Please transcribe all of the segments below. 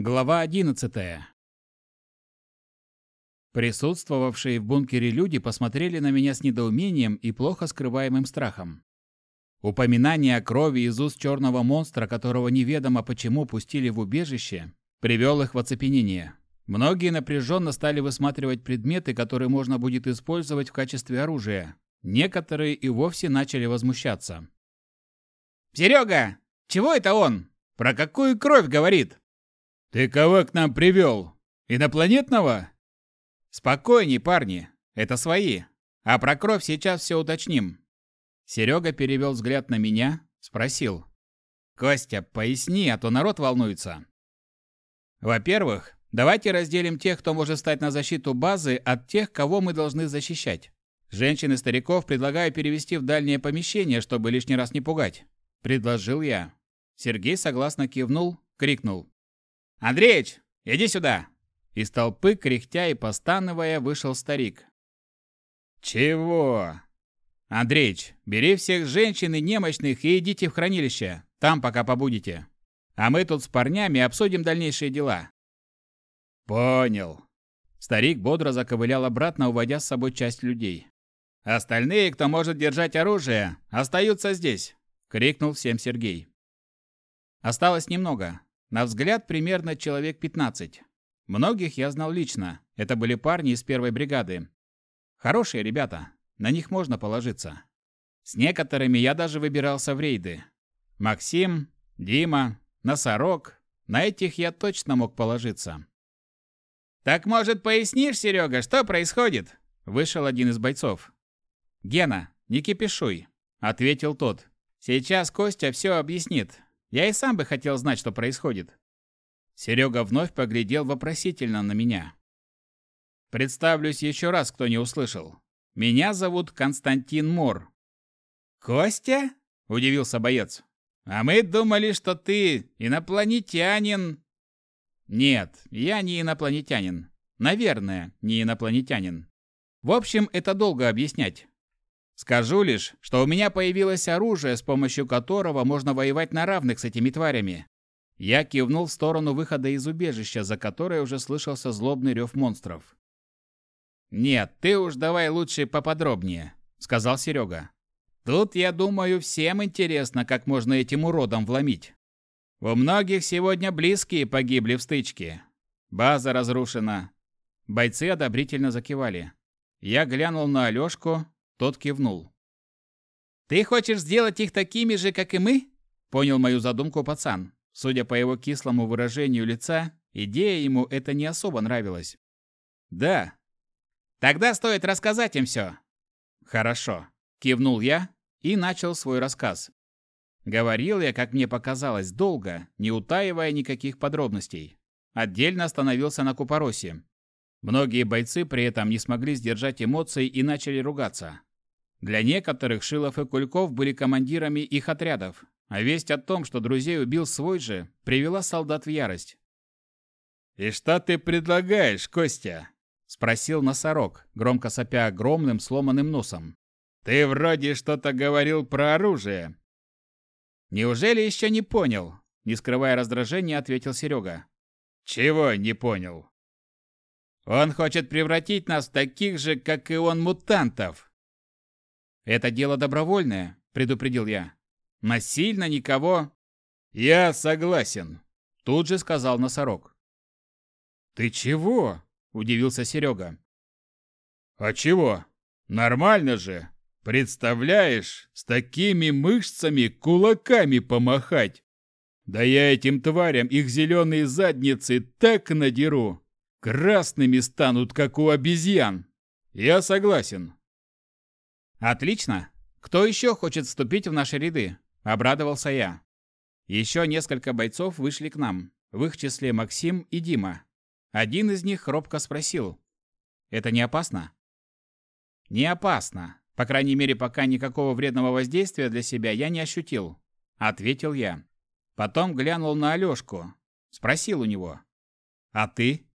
Глава 11. Присутствовавшие в бункере люди посмотрели на меня с недоумением и плохо скрываемым страхом. Упоминание о крови из уст черного монстра, которого неведомо почему пустили в убежище, привел их в оцепенение. Многие напряженно стали высматривать предметы, которые можно будет использовать в качестве оружия. Некоторые и вовсе начали возмущаться. «Серега! Чего это он? Про какую кровь говорит?» «Ты кого к нам привел? Инопланетного?» «Спокойней, парни. Это свои. А про кровь сейчас все уточним». Серега перевел взгляд на меня, спросил. «Костя, поясни, а то народ волнуется». «Во-первых, давайте разделим тех, кто может стать на защиту базы, от тех, кого мы должны защищать. Женщин и стариков предлагаю перевести в дальнее помещение, чтобы лишний раз не пугать», – предложил я. Сергей согласно кивнул, крикнул. «Андреич, иди сюда!» Из толпы, кряхтя и постановая, вышел старик. «Чего?» «Андреич, бери всех женщин и немощных и идите в хранилище. Там пока побудете. А мы тут с парнями обсудим дальнейшие дела». «Понял». Старик бодро заковылял обратно, уводя с собой часть людей. «Остальные, кто может держать оружие, остаются здесь!» — крикнул всем Сергей. Осталось немного. На взгляд, примерно человек 15. Многих я знал лично. Это были парни из первой бригады. Хорошие ребята. На них можно положиться. С некоторыми я даже выбирался в рейды. Максим, Дима, Носорог. На этих я точно мог положиться. «Так, может, пояснишь, Серега, что происходит?» Вышел один из бойцов. «Гена, не кипишуй», — ответил тот. «Сейчас Костя все объяснит. Я и сам бы хотел знать, что происходит. Серега вновь поглядел вопросительно на меня. Представлюсь еще раз, кто не услышал. Меня зовут Константин Мор. Костя? удивился боец. А мы думали, что ты инопланетянин. Нет, я не инопланетянин. Наверное, не инопланетянин. В общем, это долго объяснять. Скажу лишь, что у меня появилось оружие, с помощью которого можно воевать на равных с этими тварями. Я кивнул в сторону выхода из убежища, за которой уже слышался злобный рев монстров. «Нет, ты уж давай лучше поподробнее», — сказал Серега. «Тут, я думаю, всем интересно, как можно этим уродам вломить. У многих сегодня близкие погибли в стычке. База разрушена». Бойцы одобрительно закивали. Я глянул на Алёшку, тот кивнул. «Ты хочешь сделать их такими же, как и мы?» Понял мою задумку пацан. Судя по его кислому выражению лица, идея ему это не особо нравилась. «Да». «Тогда стоит рассказать им все». «Хорошо», – кивнул я и начал свой рассказ. Говорил я, как мне показалось, долго, не утаивая никаких подробностей. Отдельно остановился на Купоросе. Многие бойцы при этом не смогли сдержать эмоций и начали ругаться. Для некоторых Шилов и Кульков были командирами их отрядов, а весть о том, что друзей убил свой же, привела солдат в ярость. «И что ты предлагаешь, Костя?» – спросил носорог, громко сопя огромным сломанным носом. «Ты вроде что-то говорил про оружие». «Неужели еще не понял?» – не скрывая раздражения, ответил Серега. «Чего не понял?» «Он хочет превратить нас в таких же, как и он, мутантов», «Это дело добровольное», — предупредил я. «Насильно никого...» «Я согласен», — тут же сказал носорог. «Ты чего?» — удивился Серега. «А чего? Нормально же. Представляешь, с такими мышцами кулаками помахать. Да я этим тварям их зеленые задницы так надеру. Красными станут, как у обезьян. Я согласен. «Отлично! Кто еще хочет вступить в наши ряды?» – обрадовался я. Еще несколько бойцов вышли к нам, в их числе Максим и Дима. Один из них робко спросил. «Это не опасно?» «Не опасно. По крайней мере, пока никакого вредного воздействия для себя я не ощутил», – ответил я. Потом глянул на Алешку. Спросил у него. «А ты?»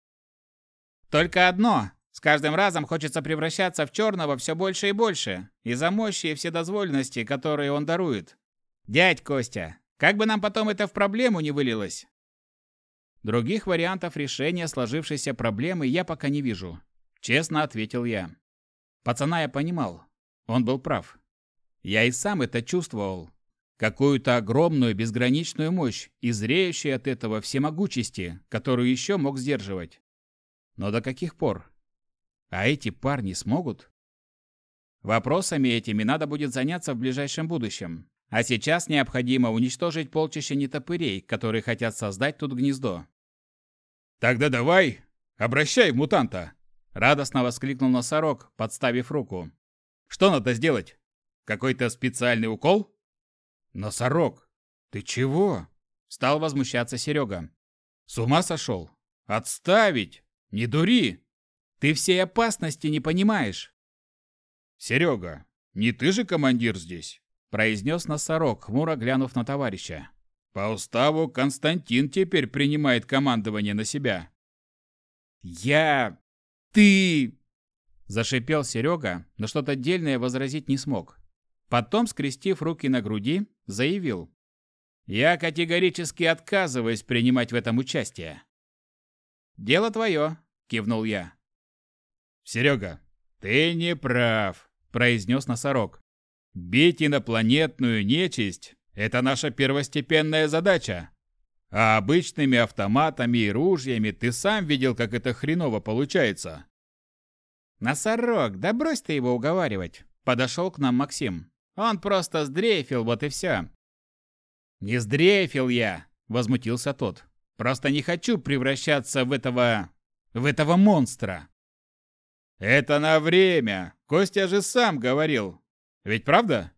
«Только одно. С каждым разом хочется превращаться в черного все больше и больше, из-за мощи и вседозволенности, которые он дарует. Дядь Костя, как бы нам потом это в проблему не вылилось? Других вариантов решения сложившейся проблемы я пока не вижу. Честно ответил я. Пацана я понимал. Он был прав. Я и сам это чувствовал. Какую-то огромную безграничную мощь и зреющую от этого всемогучести, которую еще мог сдерживать. Но до каких пор? А эти парни смогут? Вопросами этими надо будет заняться в ближайшем будущем. А сейчас необходимо уничтожить полчища нетопырей, которые хотят создать тут гнездо. «Тогда давай, обращай в мутанта!» Радостно воскликнул носорог, подставив руку. «Что надо сделать? Какой-то специальный укол?» «Носорог, ты чего?» Стал возмущаться Серега. «С ума сошел? Отставить! Не дури! Ты всей опасности не понимаешь!» «Серега, не ты же командир здесь?» произнес носорог, хмуро глянув на товарища. «По уставу Константин теперь принимает командование на себя». «Я... ты...» Зашипел Серега, но что-то дельное возразить не смог. Потом, скрестив руки на груди, заявил. «Я категорически отказываюсь принимать в этом участие». «Дело твое», — кивнул я. «Серега, ты не прав», — произнес носорог. «Бить инопланетную нечисть — это наша первостепенная задача. А обычными автоматами и ружьями ты сам видел, как это хреново получается». «Носорог, да брось ты его уговаривать», — подошел к нам Максим. Он просто сдрейфил, вот и все. Не сдрейфил я, возмутился тот. Просто не хочу превращаться в этого... в этого монстра. Это на время. Костя же сам говорил. Ведь правда?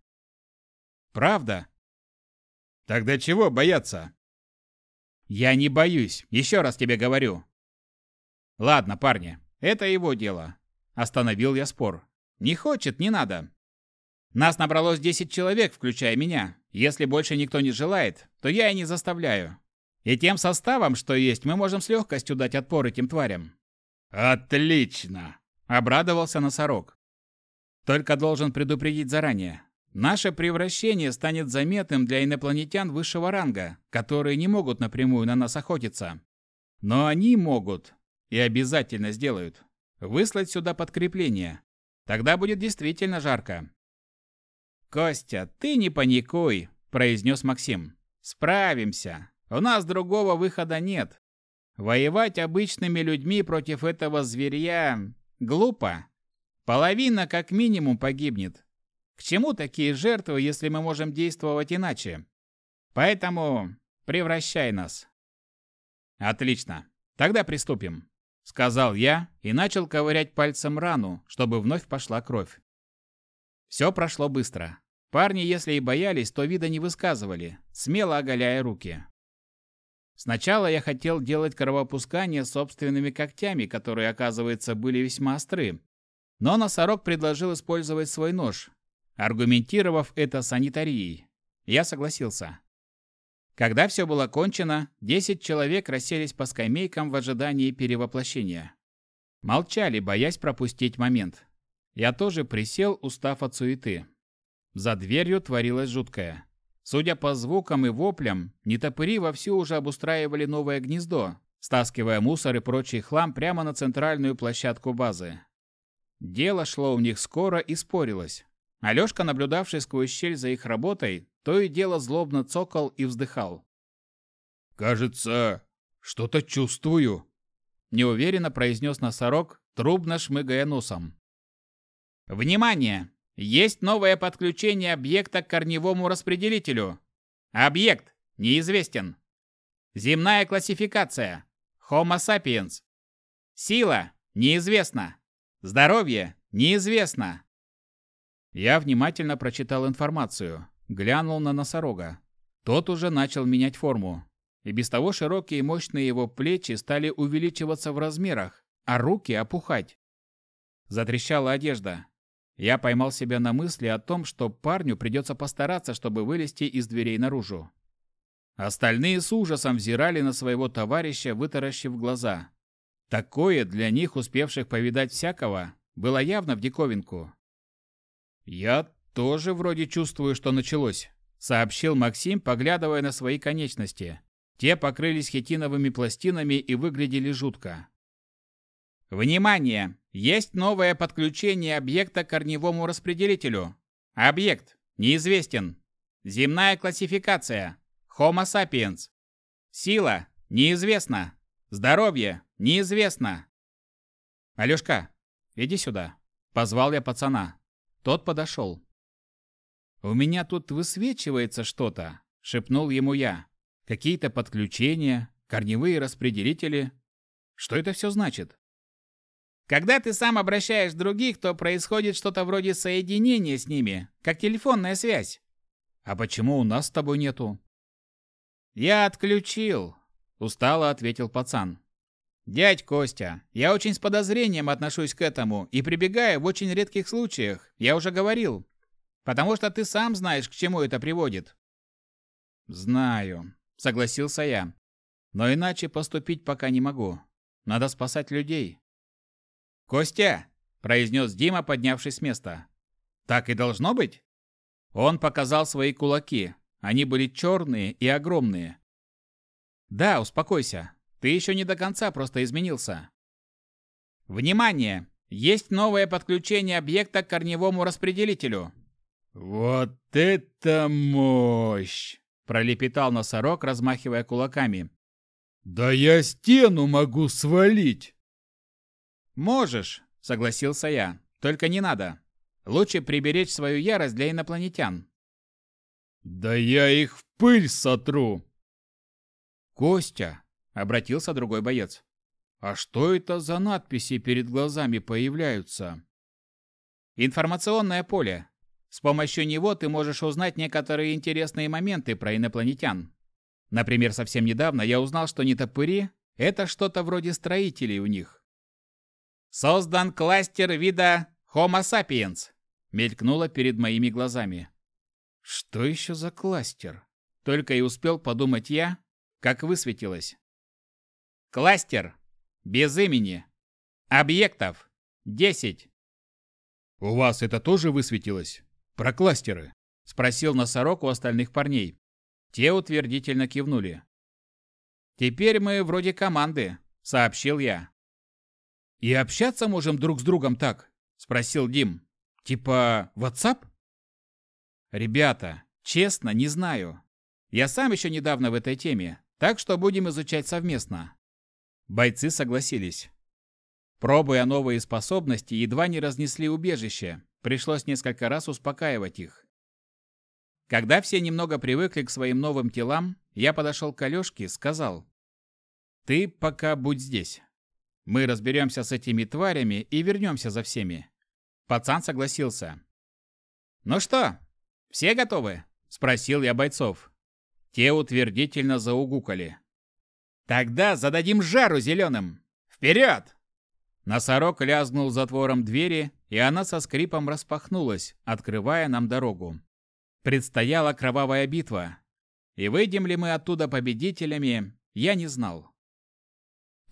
Правда. Тогда чего бояться? Я не боюсь, еще раз тебе говорю. Ладно, парни, это его дело. Остановил я спор. Не хочет, не надо. Нас набралось 10 человек, включая меня. Если больше никто не желает, то я и не заставляю. И тем составом, что есть, мы можем с легкостью дать отпор этим тварям. Отлично, обрадовался носорог. Только должен предупредить заранее. Наше превращение станет заметным для инопланетян высшего ранга, которые не могут напрямую на нас охотиться. Но они могут, и обязательно сделают, выслать сюда подкрепление. Тогда будет действительно жарко. «Костя, ты не паникуй», – произнес Максим. «Справимся. У нас другого выхода нет. Воевать обычными людьми против этого зверя глупо. Половина как минимум погибнет. К чему такие жертвы, если мы можем действовать иначе? Поэтому превращай нас». «Отлично. Тогда приступим», — сказал я и начал ковырять пальцем рану, чтобы вновь пошла кровь. Все прошло быстро. Парни, если и боялись, то вида не высказывали, смело оголяя руки. Сначала я хотел делать кровопускание собственными когтями, которые, оказывается, были весьма остры. Но носорог предложил использовать свой нож, аргументировав это санитарией. Я согласился. Когда все было кончено, 10 человек расселись по скамейкам в ожидании перевоплощения. Молчали, боясь пропустить момент. Я тоже присел, устав от суеты. За дверью творилось жуткое. Судя по звукам и воплям, нетопыри вовсю уже обустраивали новое гнездо, стаскивая мусор и прочий хлам прямо на центральную площадку базы. Дело шло у них скоро и спорилось. Алешка, наблюдавший сквозь щель за их работой, то и дело злобно цокал и вздыхал. «Кажется, что-то чувствую», – неуверенно произнес носорог, трубно шмыгая носом. «Внимание! Есть новое подключение объекта к корневому распределителю. Объект неизвестен. Земная классификация. Homo sapiens. Сила неизвестна. Здоровье неизвестно. Я внимательно прочитал информацию, глянул на носорога. Тот уже начал менять форму. И без того широкие и мощные его плечи стали увеличиваться в размерах, а руки опухать. Затрещала одежда. Я поймал себя на мысли о том, что парню придется постараться, чтобы вылезти из дверей наружу. Остальные с ужасом взирали на своего товарища, вытаращив глаза. Такое для них, успевших повидать всякого, было явно в диковинку. «Я тоже вроде чувствую, что началось», — сообщил Максим, поглядывая на свои конечности. Те покрылись хитиновыми пластинами и выглядели жутко. Внимание! Есть новое подключение объекта к корневому распределителю. Объект неизвестен. Земная классификация. Homo sapiens. Сила неизвестна. Здоровье неизвестно. Алёшка, иди сюда. Позвал я пацана. Тот подошел. «У меня тут высвечивается что-то», — шепнул ему я. «Какие-то подключения, корневые распределители. Что это все значит?» Когда ты сам обращаешь других, то происходит что-то вроде соединения с ними, как телефонная связь. А почему у нас с тобой нету? Я отключил, устало ответил пацан. Дядь Костя, я очень с подозрением отношусь к этому и прибегаю в очень редких случаях, я уже говорил. Потому что ты сам знаешь, к чему это приводит. Знаю, согласился я. Но иначе поступить пока не могу. Надо спасать людей. «Костя!» – произнес Дима, поднявшись с места. «Так и должно быть?» Он показал свои кулаки. Они были черные и огромные. «Да, успокойся. Ты еще не до конца просто изменился». «Внимание! Есть новое подключение объекта к корневому распределителю». «Вот это мощь!» – пролепетал носорог, размахивая кулаками. «Да я стену могу свалить!» «Можешь», — согласился я. «Только не надо. Лучше приберечь свою ярость для инопланетян». «Да я их в пыль сотру!» «Костя!» — обратился другой боец. «А что это за надписи перед глазами появляются?» «Информационное поле. С помощью него ты можешь узнать некоторые интересные моменты про инопланетян. Например, совсем недавно я узнал, что нетопыри – это что-то вроде строителей у них. Создан кластер вида Homo sapiens. Мелькнуло перед моими глазами. Что еще за кластер? Только и успел подумать я, как высветилось. Кластер. Без имени. Объектов. 10. «У вас это тоже высветилось? Про кластеры?» – спросил носорог у остальных парней. Те утвердительно кивнули. «Теперь мы вроде команды», – сообщил я. «И общаться можем друг с другом так?» – спросил Дим. «Типа WhatsApp?» «Ребята, честно, не знаю. Я сам еще недавно в этой теме, так что будем изучать совместно». Бойцы согласились. Пробуя новые способности, едва не разнесли убежище. Пришлось несколько раз успокаивать их. Когда все немного привыкли к своим новым телам, я подошел к Алешке, сказал, «Ты пока будь здесь. Мы разберемся с этими тварями и вернемся за всеми. Пацан согласился. «Ну что, все готовы?» – спросил я бойцов. Те утвердительно заугукали. «Тогда зададим жару зеленым! Вперед!» Носорог лязгнул затвором двери, и она со скрипом распахнулась, открывая нам дорогу. Предстояла кровавая битва. И выйдем ли мы оттуда победителями, я не знал.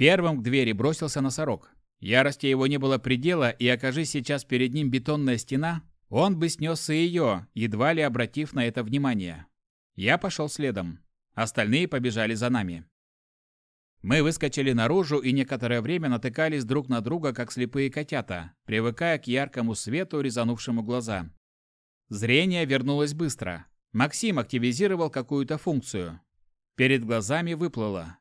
Первым к двери бросился носорог. Ярости его не было предела, и окажись сейчас перед ним бетонная стена, он бы снес и ее, едва ли обратив на это внимание. Я пошел следом. Остальные побежали за нами. Мы выскочили наружу и некоторое время натыкались друг на друга, как слепые котята, привыкая к яркому свету, резанувшему глаза. Зрение вернулось быстро. Максим активизировал какую-то функцию. Перед глазами выплыло.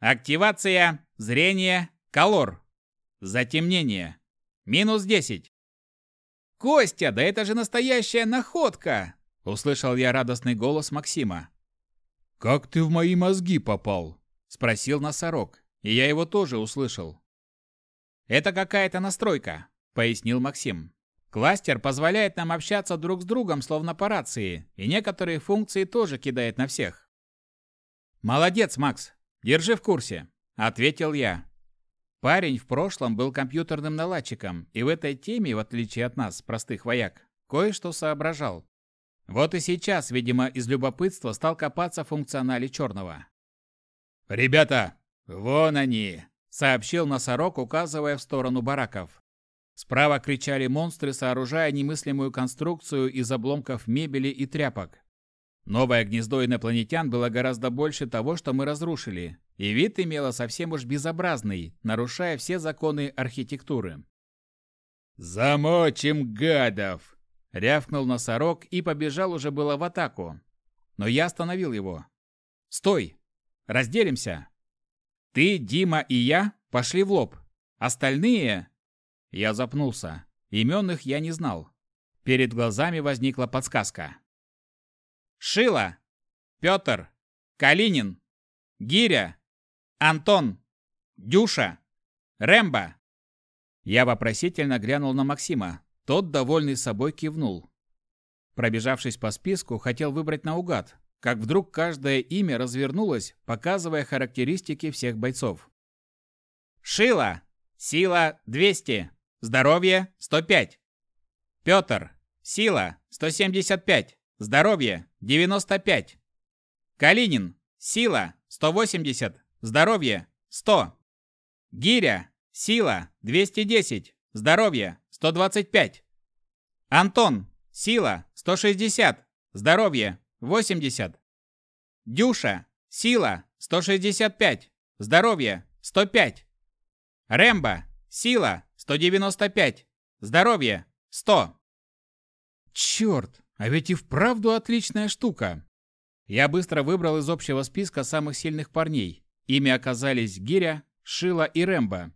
Активация, зрение, колор. Затемнение. Минус 10. «Костя, да это же настоящая находка!» – услышал я радостный голос Максима. «Как ты в мои мозги попал?» – спросил носорог, и я его тоже услышал. «Это какая-то настройка», – пояснил Максим. «Кластер позволяет нам общаться друг с другом, словно по рации, и некоторые функции тоже кидает на всех». «Молодец, Макс! Держи в курсе, ответил я. Парень в прошлом был компьютерным наладчиком, и в этой теме, в отличие от нас, простых вояк, кое-что соображал. Вот и сейчас, видимо, из любопытства стал копаться в функционале черного. «Ребята, вон они!» – сообщил носорог, указывая в сторону бараков. Справа кричали монстры, сооружая немыслимую конструкцию из обломков мебели и тряпок. Новое гнездо инопланетян было гораздо больше того, что мы разрушили, и вид имело совсем уж безобразный, нарушая все законы архитектуры. «Замочим гадов!» — рявкнул носорог и побежал уже было в атаку. Но я остановил его. «Стой! Разделимся! Ты, Дима и я пошли в лоб. Остальные...» Я запнулся. Имен их я не знал. Перед глазами возникла подсказка. Шила, Петр, Калинин, Гиря, Антон, Дюша, Рэмбо. Я вопросительно глянул на Максима. Тот, довольный собой, кивнул. Пробежавшись по списку, хотел выбрать наугад, как вдруг каждое имя развернулось, показывая характеристики всех бойцов. Шила. Сила 200. Здоровье 105. Петр. Сила 175. Здоровье 95. Калинин. Сила 180. Здоровье 100. Гиря. Сила 210. Здоровье 125. Антон. Сила 160. Здоровье 80. Дюша. Сила 165. Здоровье 105. Рэмбо. Сила 195. Здоровье 100. Черт, а ведь и вправду отличная штука. Я быстро выбрал из общего списка самых сильных парней. Ими оказались Гиря, Шила и Рэмбо.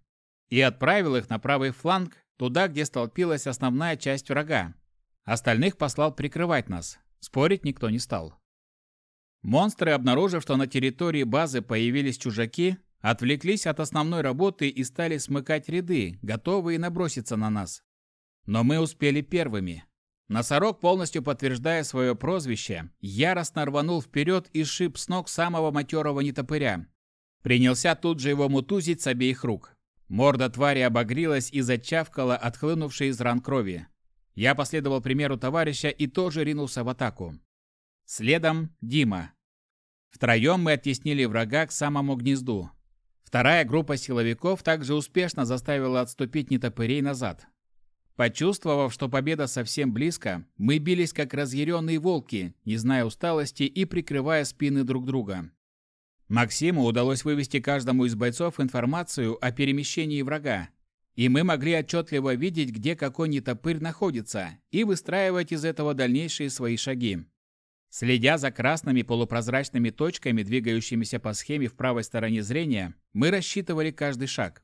И отправил их на правый фланг, туда, где столпилась основная часть врага. Остальных послал прикрывать нас. Спорить никто не стал. Монстры, обнаружив, что на территории базы появились чужаки, отвлеклись от основной работы и стали смыкать ряды, готовые наброситься на нас. Но мы успели первыми. Носорог, полностью подтверждая свое прозвище, яростно рванул вперед и сшиб с ног самого матерого нетопыря. Принялся тут же его мутузить с обеих рук. Морда твари обогрилась и зачавкала отхлынувшей из ран крови. Я последовал примеру товарища и тоже ринулся в атаку. Следом Дима. Втроем мы оттеснили врага к самому гнезду. Вторая группа силовиков также успешно заставила отступить нетопырей назад. Почувствовав, что победа совсем близко, мы бились как разъяренные волки, не зная усталости и прикрывая спины друг друга. Максиму удалось вывести каждому из бойцов информацию о перемещении врага, и мы могли отчетливо видеть, где какой нетопырь находится, и выстраивать из этого дальнейшие свои шаги. Следя за красными полупрозрачными точками, двигающимися по схеме в правой стороне зрения, мы рассчитывали каждый шаг.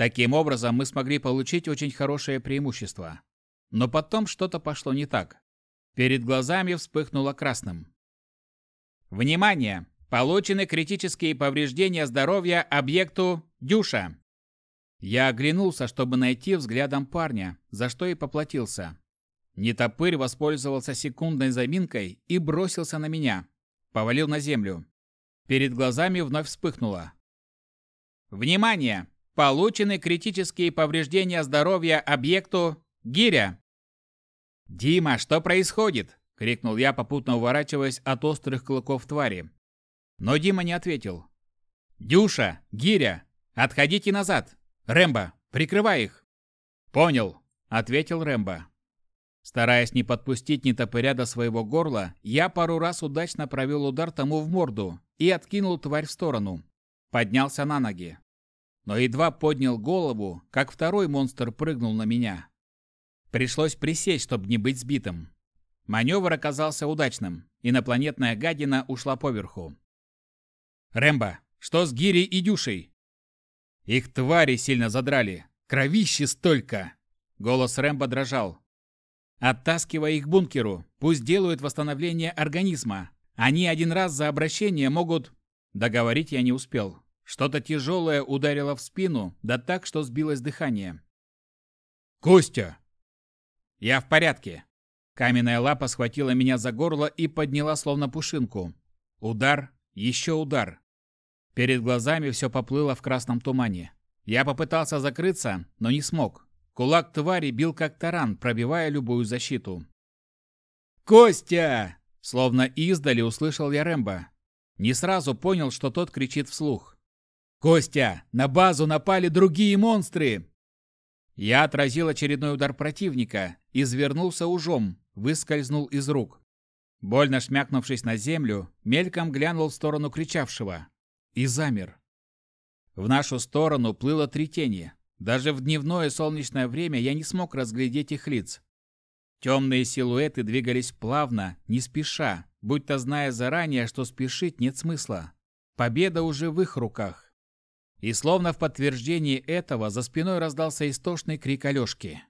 Таким образом, мы смогли получить очень хорошее преимущество. Но потом что-то пошло не так. Перед глазами вспыхнуло красным. Внимание! Получены критические повреждения здоровья объекту Дюша. Я оглянулся, чтобы найти взглядом парня, за что и поплатился. Нетопырь воспользовался секундной заминкой и бросился на меня. Повалил на землю. Перед глазами вновь вспыхнуло. Внимание! Получены критические повреждения здоровья объекту Гиря. «Дима, что происходит?» – крикнул я, попутно уворачиваясь от острых клыков твари. Но Дима не ответил. «Дюша! Гиря! Отходите назад! Рэмбо, прикрывай их!» «Понял!» – ответил Рэмбо. Стараясь не подпустить ни топыря до своего горла, я пару раз удачно провел удар тому в морду и откинул тварь в сторону. Поднялся на ноги но едва поднял голову, как второй монстр прыгнул на меня. Пришлось присесть, чтобы не быть сбитым. Маневр оказался удачным. Инопланетная гадина ушла поверху. «Рэмбо, что с Гири и Дюшей?» «Их твари сильно задрали. Кровище столько!» Голос Рэмбо дрожал. «Оттаскивай их к бункеру. Пусть делают восстановление организма. Они один раз за обращение могут...» Договорить я не успел. Что-то тяжелое ударило в спину, да так, что сбилось дыхание. «Костя!» «Я в порядке!» Каменная лапа схватила меня за горло и подняла словно пушинку. Удар, еще удар. Перед глазами все поплыло в красном тумане. Я попытался закрыться, но не смог. Кулак твари бил как таран, пробивая любую защиту. «Костя!» Словно издали услышал я Рэмбо. Не сразу понял, что тот кричит вслух. «Костя, на базу напали другие монстры!» Я отразил очередной удар противника, извернулся ужом, выскользнул из рук. Больно шмякнувшись на землю, мельком глянул в сторону кричавшего. И замер. В нашу сторону плыло три тени. Даже в дневное солнечное время я не смог разглядеть их лиц. Темные силуэты двигались плавно, не спеша, будто зная заранее, что спешить нет смысла. Победа уже в их руках. И словно в подтверждении этого за спиной раздался истошный крик Алешки.